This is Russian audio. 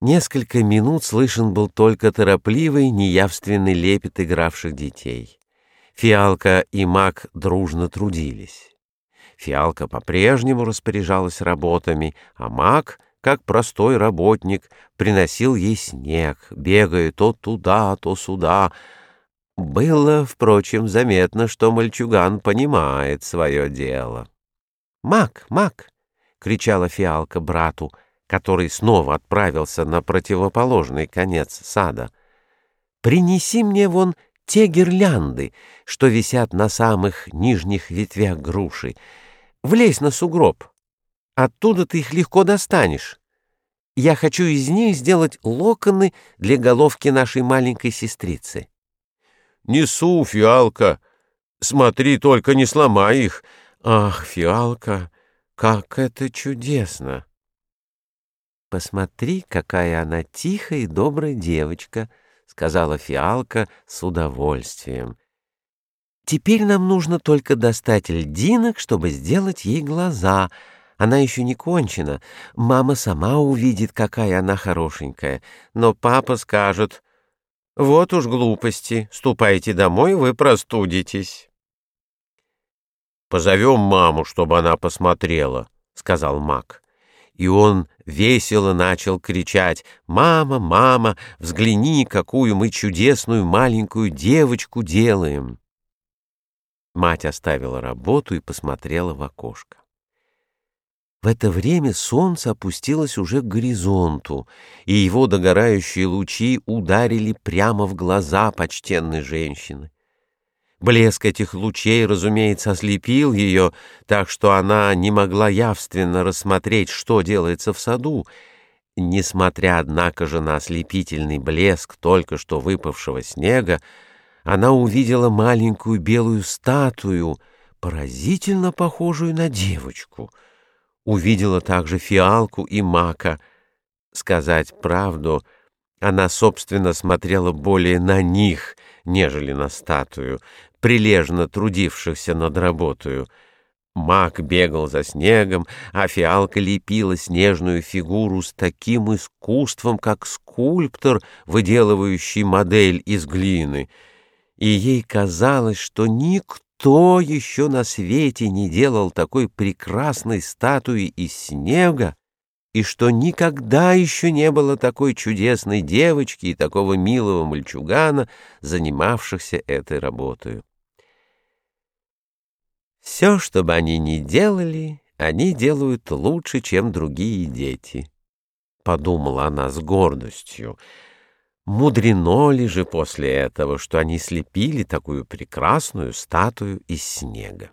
Несколько минут слышен был только торопливый, неявственный лепет игравших детей. Фиалка и Мак дружно трудились. Фиалка по-прежнему распоряжалась работами, а Мак, как простой работник, приносил ей снег, бегая то туда, то сюда. Было, впрочем, заметно, что мальчуган понимает свое дело. «Мак, Мак!» — кричала Фиалка брату — который снова отправился на противоположный конец сада. «Принеси мне вон те гирлянды, что висят на самых нижних ветвях груши. Влезь на сугроб. Оттуда ты их легко достанешь. Я хочу из них сделать локоны для головки нашей маленькой сестрицы». «Несу, фиалка. Смотри, только не сломай их». «Ах, фиалка, как это чудесно!» «Посмотри, какая она тихая и добрая девочка», — сказала фиалка с удовольствием. «Теперь нам нужно только достать льдинок, чтобы сделать ей глаза. Она еще не кончена. Мама сама увидит, какая она хорошенькая. Но папа скажет, «Вот уж глупости, ступайте домой, вы простудитесь». «Позовем маму, чтобы она посмотрела», — сказал Мак и он весело начал кричать «Мама, мама, взгляни, какую мы чудесную маленькую девочку делаем!» Мать оставила работу и посмотрела в окошко. В это время солнце опустилось уже к горизонту, и его догорающие лучи ударили прямо в глаза почтенной женщины. Блеск этих лучей, разумеется, ослепил ее, так что она не могла явственно рассмотреть, что делается в саду. Несмотря, однако же, на ослепительный блеск только что выпавшего снега, она увидела маленькую белую статую, поразительно похожую на девочку. Увидела также фиалку и мака. Сказать правду, она, собственно, смотрела более на них, нежели на статую, прилежно трудившихся над работою. Мак бегал за снегом, а фиалка лепила снежную фигуру с таким искусством, как скульптор, выделывающий модель из глины. И ей казалось, что никто еще на свете не делал такой прекрасной статуи из снега, и что никогда еще не было такой чудесной девочки и такого милого мальчугана, занимавшихся этой работой. Все, что бы они ни делали, они делают лучше, чем другие дети, — подумала она с гордостью. Мудрено ли же после этого, что они слепили такую прекрасную статую из снега?